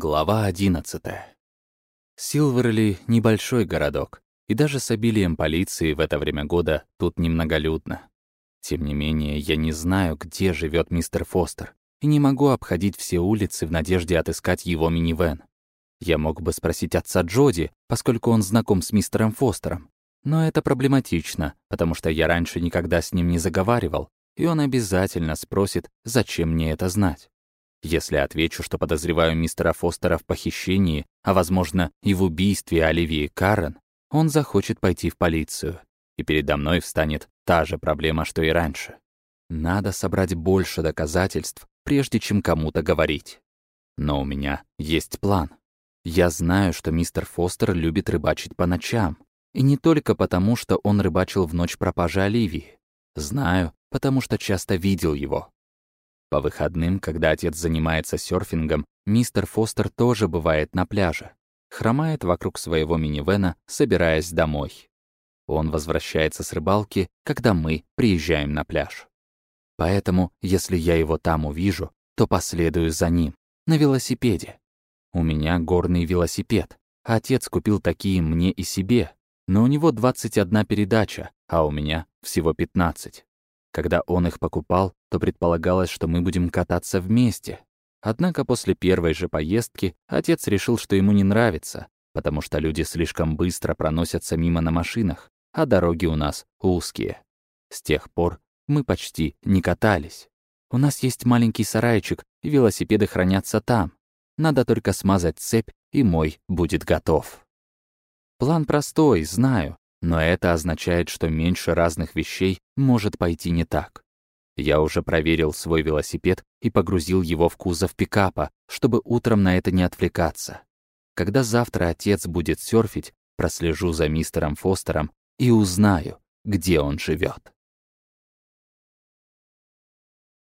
Глава 11. Силверли — небольшой городок, и даже с обилием полиции в это время года тут немноголюдно. Тем не менее, я не знаю, где живет мистер Фостер, и не могу обходить все улицы в надежде отыскать его минивэн. Я мог бы спросить отца Джоди, поскольку он знаком с мистером Фостером. Но это проблематично, потому что я раньше никогда с ним не заговаривал, и он обязательно спросит, зачем мне это знать. Если отвечу, что подозреваю мистера Фостера в похищении, а, возможно, и в убийстве Оливии Карен, он захочет пойти в полицию, и передо мной встанет та же проблема, что и раньше. Надо собрать больше доказательств, прежде чем кому-то говорить. Но у меня есть план. Я знаю, что мистер Фостер любит рыбачить по ночам. И не только потому, что он рыбачил в ночь пропажи Оливии. Знаю, потому что часто видел его. По выходным, когда отец занимается серфингом, мистер Фостер тоже бывает на пляже. Хромает вокруг своего минивэна, собираясь домой. Он возвращается с рыбалки, когда мы приезжаем на пляж. Поэтому, если я его там увижу, то последую за ним, на велосипеде. У меня горный велосипед. Отец купил такие мне и себе, но у него 21 передача, а у меня всего 15. Когда он их покупал, то предполагалось, что мы будем кататься вместе. Однако после первой же поездки отец решил, что ему не нравится, потому что люди слишком быстро проносятся мимо на машинах, а дороги у нас узкие. С тех пор мы почти не катались. У нас есть маленький сарайчик, и велосипеды хранятся там. Надо только смазать цепь, и мой будет готов. План простой, знаю, но это означает, что меньше разных вещей может пойти не так. Я уже проверил свой велосипед и погрузил его в кузов пикапа, чтобы утром на это не отвлекаться. Когда завтра отец будет серфить, прослежу за мистером Фостером и узнаю, где он живет.